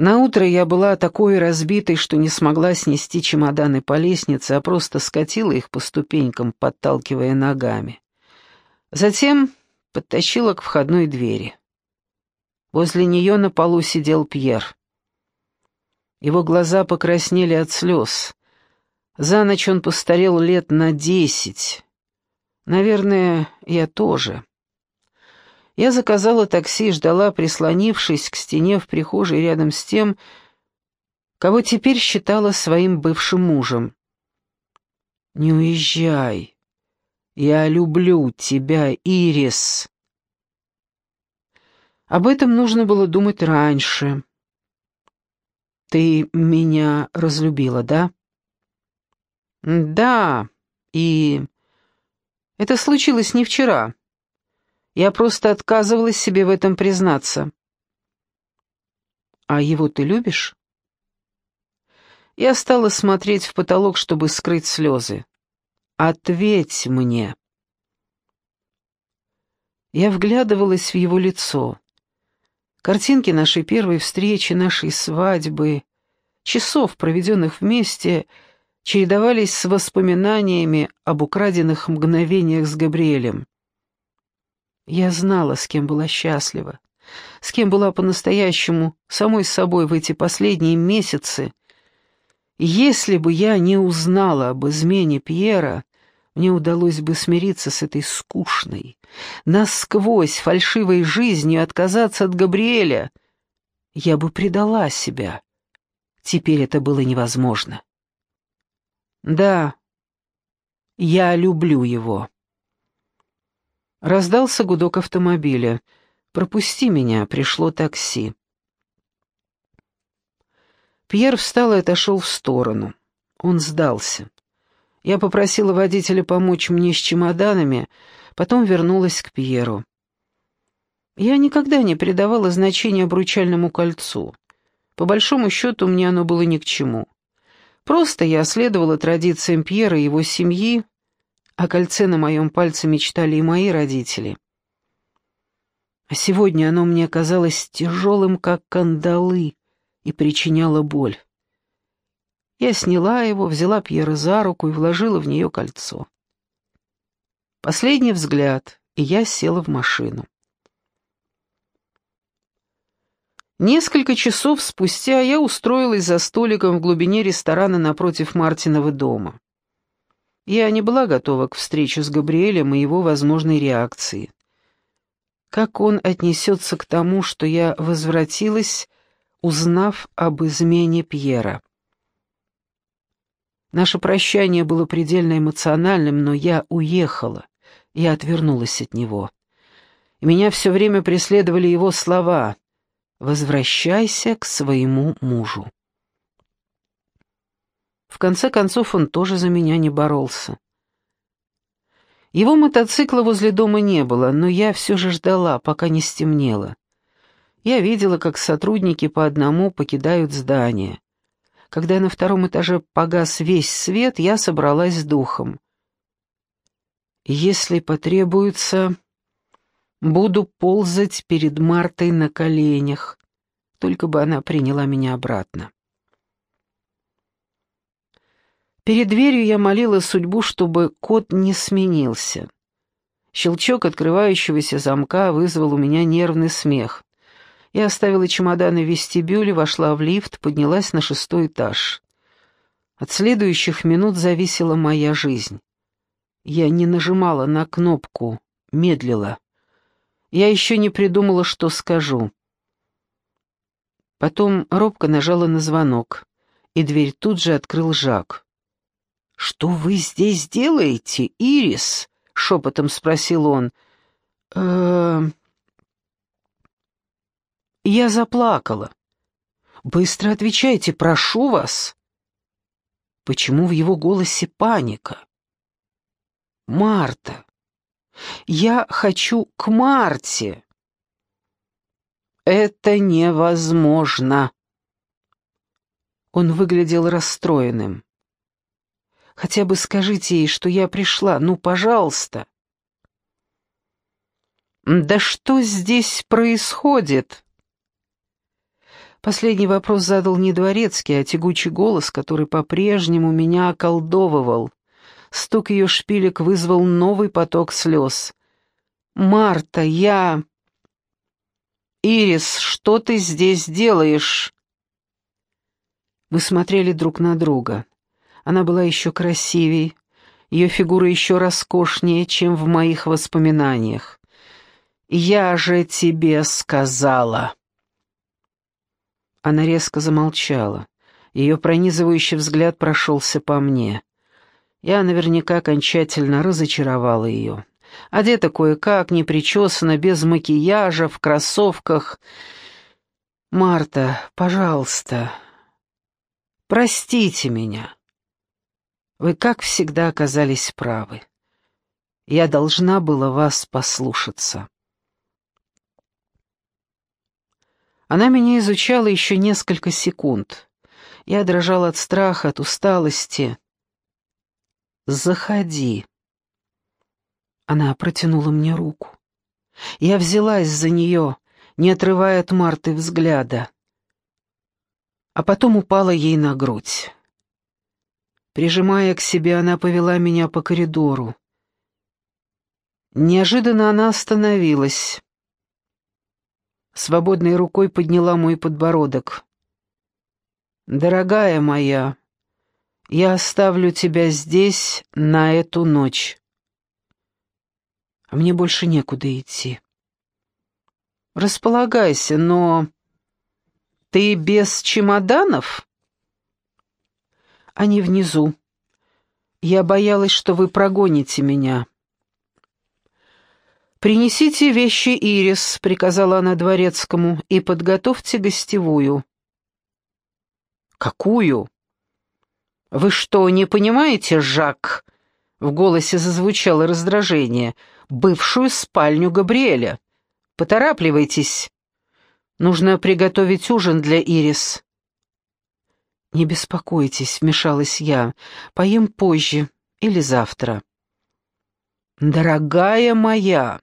Наутро я была такой разбитой, что не смогла снести чемоданы по лестнице, а просто скатила их по ступенькам, подталкивая ногами. Затем подтащила к входной двери. Возле нее на полу сидел Пьер. Его глаза покраснели от слез. За ночь он постарел лет на десять. Наверное, я тоже. Я заказала такси и ждала, прислонившись к стене в прихожей рядом с тем, кого теперь считала своим бывшим мужем. «Не уезжай. Я люблю тебя, Ирис». Об этом нужно было думать раньше. «Ты меня разлюбила, да?» «Да, и это случилось не вчера. Я просто отказывалась себе в этом признаться». «А его ты любишь?» Я стала смотреть в потолок, чтобы скрыть слезы. «Ответь мне!» Я вглядывалась в его лицо. Картинки нашей первой встречи, нашей свадьбы, часов, проведенных вместе, чередовались с воспоминаниями об украденных мгновениях с Габриэлем. Я знала, с кем была счастлива, с кем была по-настоящему самой собой в эти последние месяцы. Если бы я не узнала об измене Пьера, мне удалось бы смириться с этой скучной, насквозь фальшивой жизнью, отказаться от Габриэля. Я бы предала себя. Теперь это было невозможно. Да, я люблю его. Раздался гудок автомобиля. «Пропусти меня», — пришло такси. Пьер встал и отошел в сторону. Он сдался. Я попросила водителя помочь мне с чемоданами, потом вернулась к Пьеру. Я никогда не придавала значения обручальному кольцу. По большому счету, мне оно было ни к чему. Просто я следовала традициям Пьера и его семьи, о кольце на моем пальце мечтали и мои родители. А сегодня оно мне казалось тяжелым, как кандалы, и причиняло боль. Я сняла его, взяла Пьера за руку и вложила в нее кольцо. Последний взгляд, и я села в машину. Несколько часов спустя я устроилась за столиком в глубине ресторана напротив Мартинова дома. Я не была готова к встрече с Габриэлем и его возможной реакции. Как он отнесется к тому, что я возвратилась, узнав об измене Пьера? Наше прощание было предельно эмоциональным, но я уехала. Я отвернулась от него. И меня все время преследовали его слова «Возвращайся к своему мужу». В конце концов, он тоже за меня не боролся. Его мотоцикла возле дома не было, но я все же ждала, пока не стемнело. Я видела, как сотрудники по одному покидают здание. Когда на втором этаже погас весь свет, я собралась с духом. Если потребуется, буду ползать перед Мартой на коленях, только бы она приняла меня обратно. Перед дверью я молила судьбу, чтобы код не сменился. Щелчок открывающегося замка вызвал у меня нервный смех. Я оставила чемоданы в вестибюле, вошла в лифт, поднялась на шестой этаж. От следующих минут зависела моя жизнь. Я не нажимала на кнопку, медлила. Я еще не придумала, что скажу. Потом робко нажала на звонок, и дверь тут же открыл Жак. «Что вы здесь делаете, Ирис?» — шепотом спросил он. «Э я заплакала. «Быстро отвечайте, прошу вас!» Почему в его голосе паника? «Марта! Я хочу к Марте!» «Это невозможно!» Он выглядел расстроенным. «Хотя бы скажите ей, что я пришла, ну, пожалуйста!» «Да что здесь происходит?» Последний вопрос задал не дворецкий, а тягучий голос, который по-прежнему меня околдовывал. Стук ее шпилек вызвал новый поток слез. «Марта, я...» «Ирис, что ты здесь делаешь?» Мы смотрели друг на друга. Она была еще красивей, ее фигура еще роскошнее, чем в моих воспоминаниях. «Я же тебе сказала!» Она резко замолчала. Ее пронизывающий взгляд прошелся по мне. Я наверняка окончательно разочаровала ее. Одета кое-как, не причесана, без макияжа, в кроссовках. «Марта, пожалуйста, простите меня. Вы, как всегда, оказались правы. Я должна была вас послушаться». Она меня изучала еще несколько секунд. Я дрожал от страха, от усталости. «Заходи». Она протянула мне руку. Я взялась за нее, не отрывая от Марты взгляда. А потом упала ей на грудь. Прижимая к себе, она повела меня по коридору. Неожиданно она остановилась. Свободной рукой подняла мой подбородок. «Дорогая моя, я оставлю тебя здесь на эту ночь. А мне больше некуда идти. Располагайся, но... Ты без чемоданов?» «Они внизу. Я боялась, что вы прогоните меня». «Принесите вещи Ирис», — приказала она дворецкому, — «и подготовьте гостевую». «Какую?» «Вы что, не понимаете, Жак?» В голосе зазвучало раздражение. «Бывшую спальню Габриэля. Поторапливайтесь. Нужно приготовить ужин для Ирис». «Не беспокойтесь», — вмешалась я. «Поем позже или завтра». «Дорогая моя!»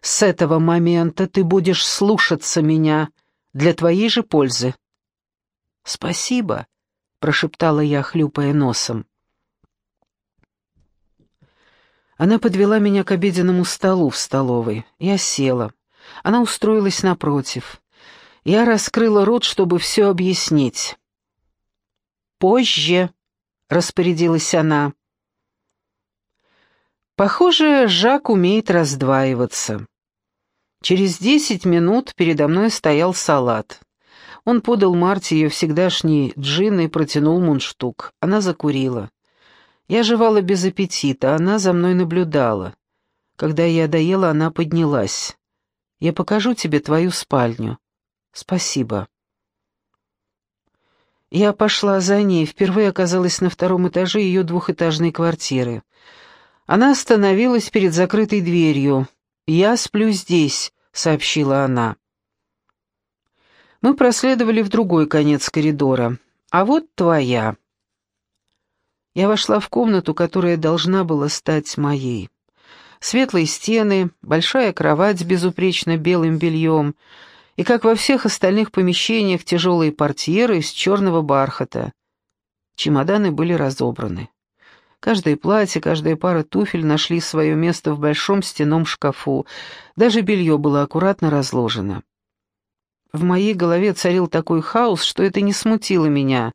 С этого момента ты будешь слушаться меня для твоей же пользы». «Спасибо», — прошептала я, хлюпая носом. Она подвела меня к обеденному столу в столовой. Я села. Она устроилась напротив. Я раскрыла рот, чтобы все объяснить. «Позже», — распорядилась она. Похоже, Жак умеет раздваиваться. Через десять минут передо мной стоял салат. Он подал Марте ее всегдашний джин и протянул мундштук. Она закурила. Я жевала без аппетита, она за мной наблюдала. Когда я доела, она поднялась. «Я покажу тебе твою спальню». «Спасибо». Я пошла за ней, впервые оказалась на втором этаже ее двухэтажной квартиры. Она остановилась перед закрытой дверью. «Я сплю здесь», — сообщила она. Мы проследовали в другой конец коридора. «А вот твоя». Я вошла в комнату, которая должна была стать моей. Светлые стены, большая кровать с безупречно белым бельем и, как во всех остальных помещениях, тяжелые портьеры из черного бархата. Чемоданы были разобраны. Каждое платье, каждая пара туфель нашли свое место в большом стенном шкафу. Даже белье было аккуратно разложено. В моей голове царил такой хаос, что это не смутило меня.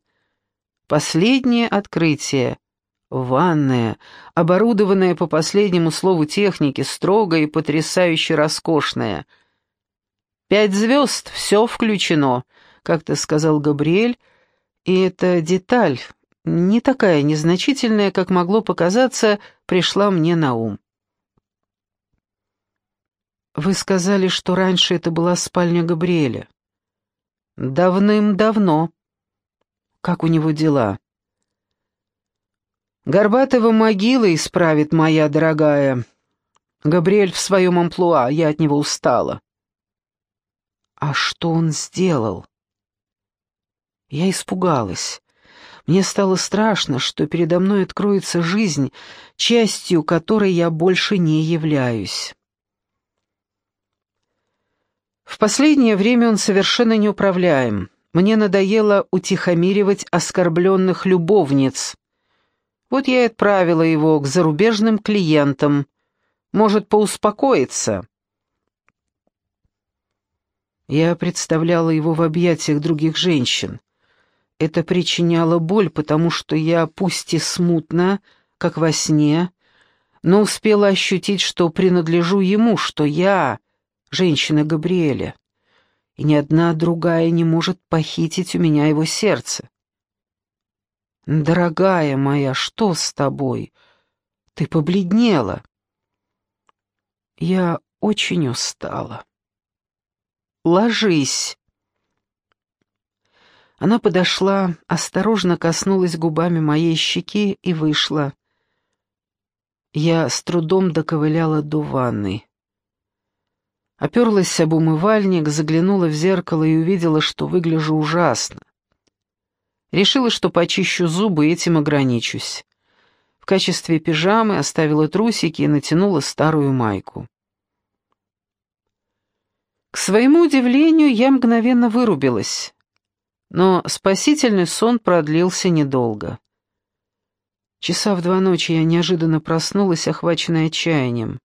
Последнее открытие. Ванная, оборудованная по последнему слову техники, строгая и потрясающе роскошная. «Пять звезд, все включено», — как-то сказал Габриэль, и эта деталь, не такая незначительная, как могло показаться, пришла мне на ум. «Вы сказали, что раньше это была спальня Габриэля». «Давным-давно». «Как у него дела?» «Горбатого могила исправит, моя дорогая. Габриэль в своем амплуа, я от него устала». «А что он сделал?» Я испугалась. Мне стало страшно, что передо мной откроется жизнь, частью которой я больше не являюсь. В последнее время он совершенно неуправляем. Мне надоело утихомиривать оскорбленных любовниц. Вот я и отправила его к зарубежным клиентам. Может, поуспокоиться. Я представляла его в объятиях других женщин. Это причиняло боль, потому что я, пусть и смутно, как во сне, но успела ощутить, что принадлежу ему, что я — женщина Габриэля, и ни одна другая не может похитить у меня его сердце. «Дорогая моя, что с тобой? Ты побледнела». «Я очень устала». «Ложись». Она подошла, осторожно коснулась губами моей щеки и вышла. Я с трудом доковыляла до ванны. Оперлась об умывальник, заглянула в зеркало и увидела, что выгляжу ужасно. Решила, что почищу зубы и этим ограничусь. В качестве пижамы оставила трусики и натянула старую майку. К своему удивлению, я мгновенно вырубилась. Но спасительный сон продлился недолго. Часа в два ночи я неожиданно проснулась, охваченная отчаянием.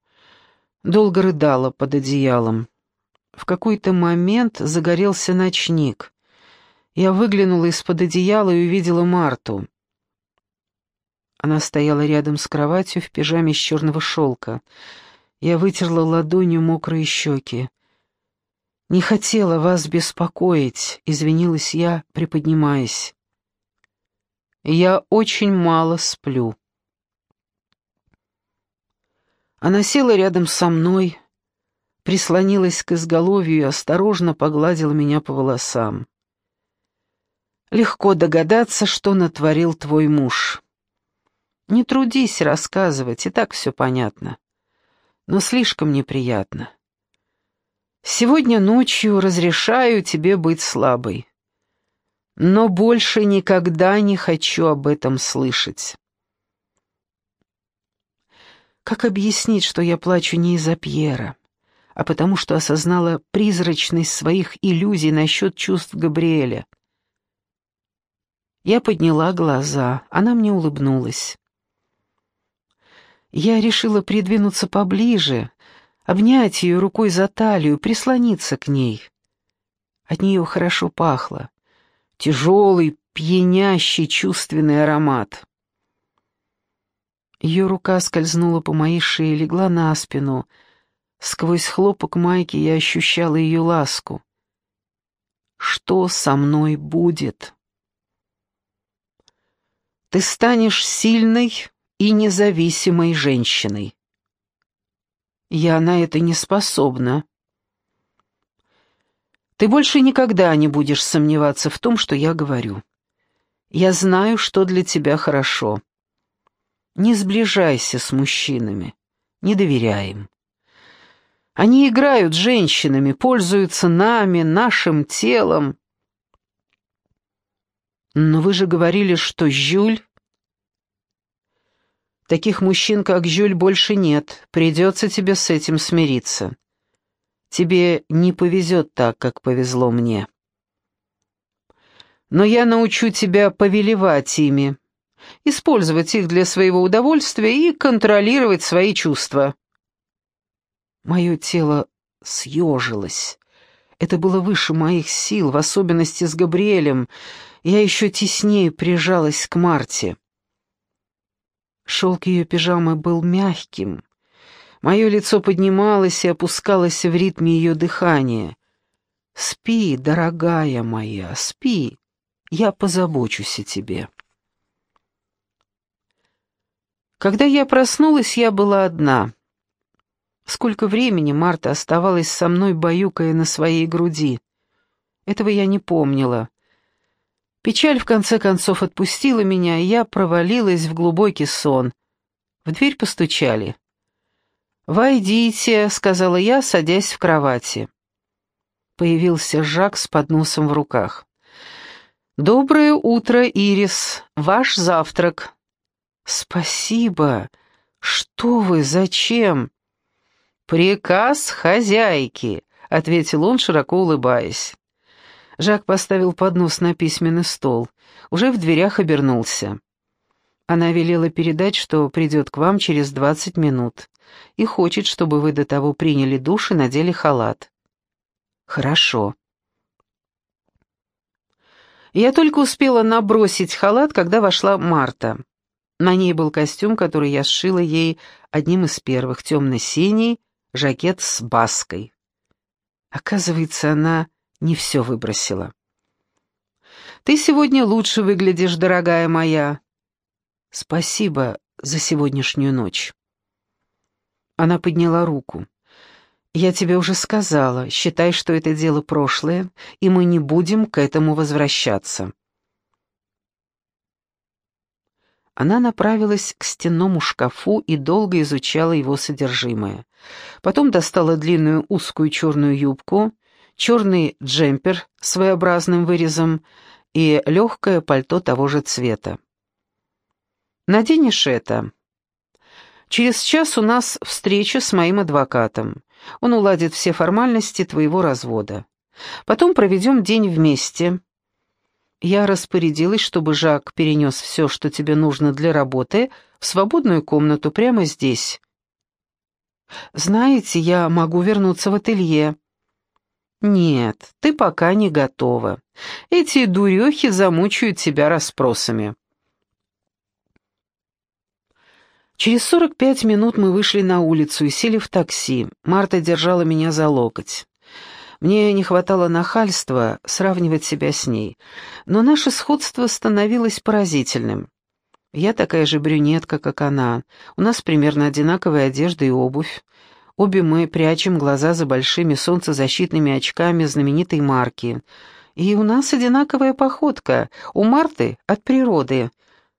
Долго рыдала под одеялом. В какой-то момент загорелся ночник. Я выглянула из-под одеяла и увидела Марту. Она стояла рядом с кроватью в пижаме из черного шелка. Я вытерла ладонью мокрые щеки. «Не хотела вас беспокоить», — извинилась я, приподнимаясь. «Я очень мало сплю». Она села рядом со мной, прислонилась к изголовью и осторожно погладила меня по волосам. «Легко догадаться, что натворил твой муж. Не трудись рассказывать, и так все понятно. Но слишком неприятно». Сегодня ночью разрешаю тебе быть слабой. Но больше никогда не хочу об этом слышать. Как объяснить, что я плачу не из-за Пьера, а потому что осознала призрачность своих иллюзий насчет чувств Габриэля? Я подняла глаза, она мне улыбнулась. Я решила придвинуться поближе, обнять ее рукой за талию, прислониться к ней. От нее хорошо пахло. Тяжелый, пьянящий, чувственный аромат. Ее рука скользнула по моей шее, легла на спину. Сквозь хлопок майки я ощущала ее ласку. «Что со мной будет?» «Ты станешь сильной и независимой женщиной». Я на это не способна. Ты больше никогда не будешь сомневаться в том, что я говорю. Я знаю, что для тебя хорошо. Не сближайся с мужчинами, не доверяй им. Они играют с женщинами, пользуются нами, нашим телом. Но вы же говорили, что Жюль Таких мужчин, как Жюль, больше нет. Придется тебе с этим смириться. Тебе не повезет так, как повезло мне. Но я научу тебя повелевать ими, использовать их для своего удовольствия и контролировать свои чувства. Мое тело съежилось. Это было выше моих сил, в особенности с Габриэлем. Я еще теснее прижалась к Марте. Шелк ее пижамы был мягким. Мое лицо поднималось и опускалось в ритме ее дыхания. «Спи, дорогая моя, спи, я позабочусь о тебе». Когда я проснулась, я была одна. Сколько времени Марта оставалась со мной, баюкая на своей груди. Этого я не помнила. Печаль в конце концов отпустила меня, и я провалилась в глубокий сон. В дверь постучали. «Войдите», — сказала я, садясь в кровати. Появился Жак с подносом в руках. «Доброе утро, Ирис. Ваш завтрак». «Спасибо. Что вы, зачем?» «Приказ хозяйки», — ответил он, широко улыбаясь. Жак поставил поднос на письменный стол, уже в дверях обернулся. Она велела передать, что придет к вам через двадцать минут и хочет, чтобы вы до того приняли душ и надели халат. Хорошо. Я только успела набросить халат, когда вошла Марта. На ней был костюм, который я сшила ей одним из первых, темно-синий, жакет с баской. Оказывается, она не все выбросила. «Ты сегодня лучше выглядишь, дорогая моя». «Спасибо за сегодняшнюю ночь». Она подняла руку. «Я тебе уже сказала, считай, что это дело прошлое, и мы не будем к этому возвращаться». Она направилась к стенному шкафу и долго изучала его содержимое. Потом достала длинную узкую черную юбку, черный джемпер с своеобразным вырезом и легкое пальто того же цвета. «Наденешь это?» «Через час у нас встреча с моим адвокатом. Он уладит все формальности твоего развода. Потом проведем день вместе. Я распорядилась, чтобы Жак перенес все, что тебе нужно для работы, в свободную комнату прямо здесь. Знаете, я могу вернуться в ателье. Нет, ты пока не готова. Эти дурехи замучают тебя расспросами. Через сорок пять минут мы вышли на улицу и сели в такси. Марта держала меня за локоть. Мне не хватало нахальства сравнивать себя с ней, но наше сходство становилось поразительным. Я такая же брюнетка, как она, у нас примерно одинаковая одежда и обувь. Обе мы прячем глаза за большими солнцезащитными очками знаменитой марки. И у нас одинаковая походка, у Марты от природы,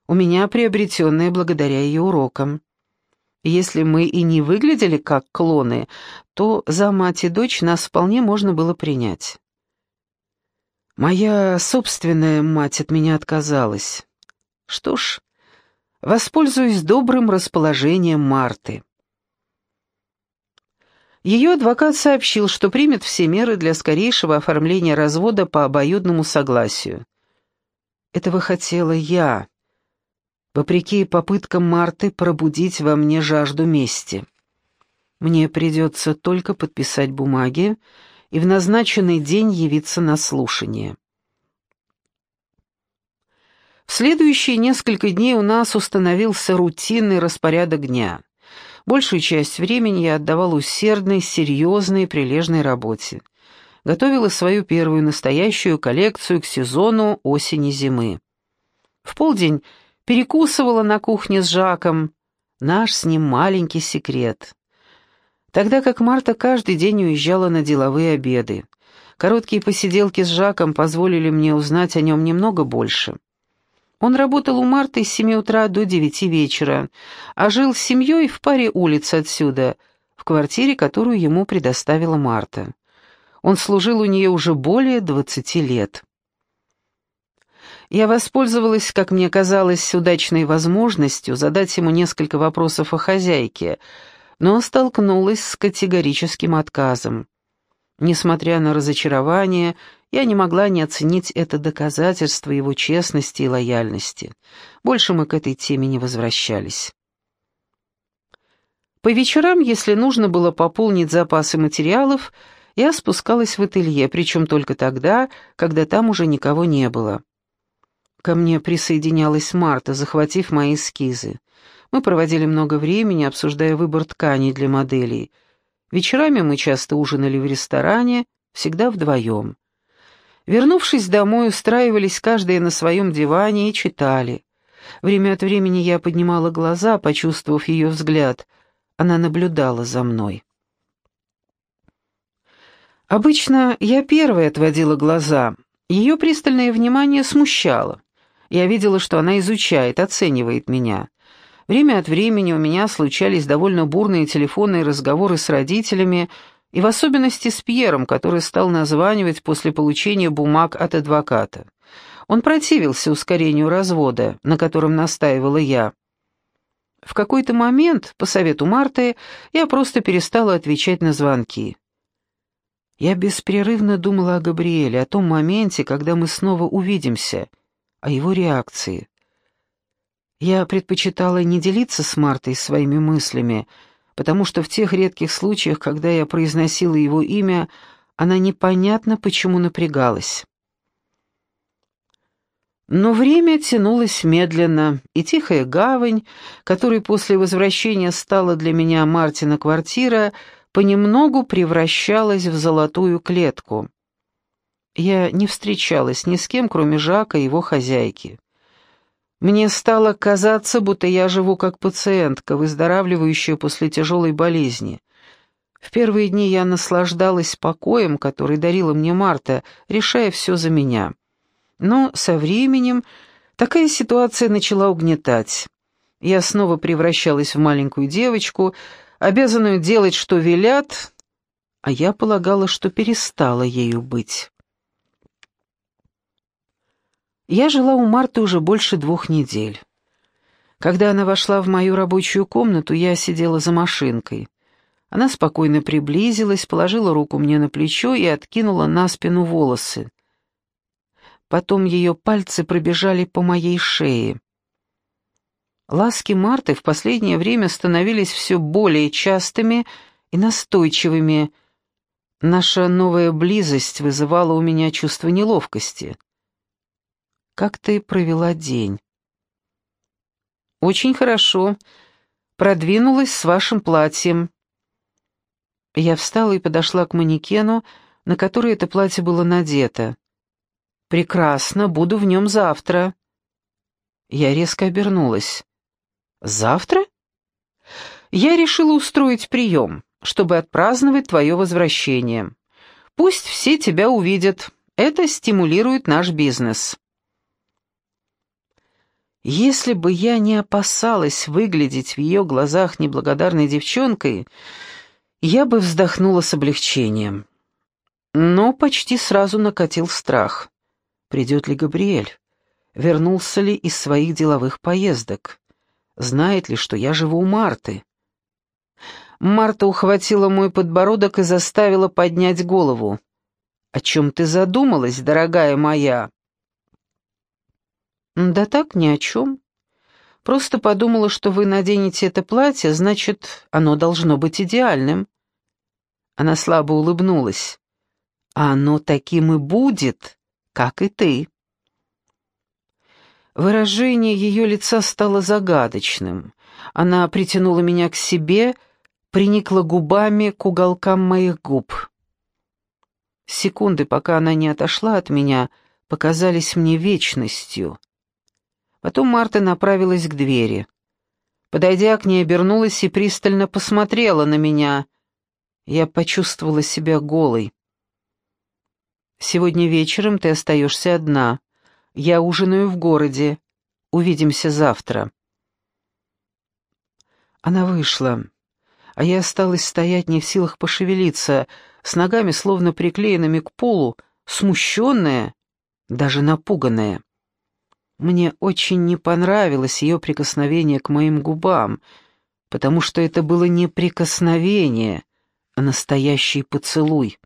у меня приобретенная благодаря ее урокам. Если мы и не выглядели как клоны, то за мать и дочь нас вполне можно было принять. Моя собственная мать от меня отказалась. Что ж, воспользуюсь добрым расположением Марты. Ее адвокат сообщил, что примет все меры для скорейшего оформления развода по обоюдному согласию. Этого хотела я, вопреки попыткам Марты пробудить во мне жажду мести. Мне придется только подписать бумаги и в назначенный день явиться на слушание. В следующие несколько дней у нас установился рутинный распорядок дня. Большую часть времени я отдавал усердной, серьезной, прилежной работе. Готовила свою первую настоящую коллекцию к сезону осени-зимы. В полдень перекусывала на кухне с Жаком. Наш с ним маленький секрет. Тогда как Марта каждый день уезжала на деловые обеды. Короткие посиделки с Жаком позволили мне узнать о нем немного больше. Он работал у Марты с семи утра до девяти вечера, а жил с семьей в паре улиц отсюда, в квартире, которую ему предоставила Марта. Он служил у нее уже более двадцати лет. Я воспользовалась, как мне казалось, удачной возможностью задать ему несколько вопросов о хозяйке, но столкнулась с категорическим отказом. Несмотря на разочарование, я не могла не оценить это доказательство его честности и лояльности. Больше мы к этой теме не возвращались. По вечерам, если нужно было пополнить запасы материалов, я спускалась в ателье, причем только тогда, когда там уже никого не было. Ко мне присоединялась Марта, захватив мои эскизы. Мы проводили много времени, обсуждая выбор тканей для моделей. Вечерами мы часто ужинали в ресторане, всегда вдвоем. Вернувшись домой, устраивались каждая на своем диване и читали. Время от времени я поднимала глаза, почувствовав ее взгляд. Она наблюдала за мной. Обычно я первая отводила глаза. Ее пристальное внимание смущало. Я видела, что она изучает, оценивает меня. Время от времени у меня случались довольно бурные телефонные разговоры с родителями, и в особенности с Пьером, который стал названивать после получения бумаг от адвоката. Он противился ускорению развода, на котором настаивала я. В какой-то момент, по совету Марты, я просто перестала отвечать на звонки. Я беспрерывно думала о Габриэле, о том моменте, когда мы снова увидимся, о его реакции. Я предпочитала не делиться с Мартой своими мыслями, потому что в тех редких случаях, когда я произносила его имя, она непонятно почему напрягалась. Но время тянулось медленно, и тихая гавань, которой после возвращения стала для меня Мартина квартира, понемногу превращалась в золотую клетку. Я не встречалась ни с кем, кроме Жака и его хозяйки. Мне стало казаться, будто я живу как пациентка, выздоравливающая после тяжелой болезни. В первые дни я наслаждалась покоем, который дарила мне Марта, решая все за меня. Но со временем такая ситуация начала угнетать. Я снова превращалась в маленькую девочку, обязанную делать, что велят, а я полагала, что перестала ею быть. Я жила у Марты уже больше двух недель. Когда она вошла в мою рабочую комнату, я сидела за машинкой. Она спокойно приблизилась, положила руку мне на плечо и откинула на спину волосы. Потом ее пальцы пробежали по моей шее. Ласки Марты в последнее время становились все более частыми и настойчивыми. Наша новая близость вызывала у меня чувство неловкости. «Как ты провела день?» «Очень хорошо. Продвинулась с вашим платьем». Я встала и подошла к манекену, на который это платье было надето. «Прекрасно, буду в нем завтра». Я резко обернулась. «Завтра?» «Я решила устроить прием, чтобы отпраздновать твое возвращение. Пусть все тебя увидят. Это стимулирует наш бизнес». Если бы я не опасалась выглядеть в ее глазах неблагодарной девчонкой, я бы вздохнула с облегчением. Но почти сразу накатил страх. Придет ли Габриэль? Вернулся ли из своих деловых поездок? Знает ли, что я живу у Марты? Марта ухватила мой подбородок и заставила поднять голову. «О чем ты задумалась, дорогая моя?» «Да так, ни о чем. Просто подумала, что вы наденете это платье, значит, оно должно быть идеальным». Она слабо улыбнулась. «А оно таким и будет, как и ты». Выражение ее лица стало загадочным. Она притянула меня к себе, приникла губами к уголкам моих губ. Секунды, пока она не отошла от меня, показались мне вечностью. Потом Марта направилась к двери. Подойдя к ней, обернулась и пристально посмотрела на меня. Я почувствовала себя голой. Сегодня вечером ты остаешься одна. Я ужинаю в городе. Увидимся завтра». Она вышла, а я осталась стоять не в силах пошевелиться, с ногами словно приклеенными к полу, смущенная, даже напуганная. Мне очень не понравилось ее прикосновение к моим губам, потому что это было не прикосновение, а настоящий поцелуй.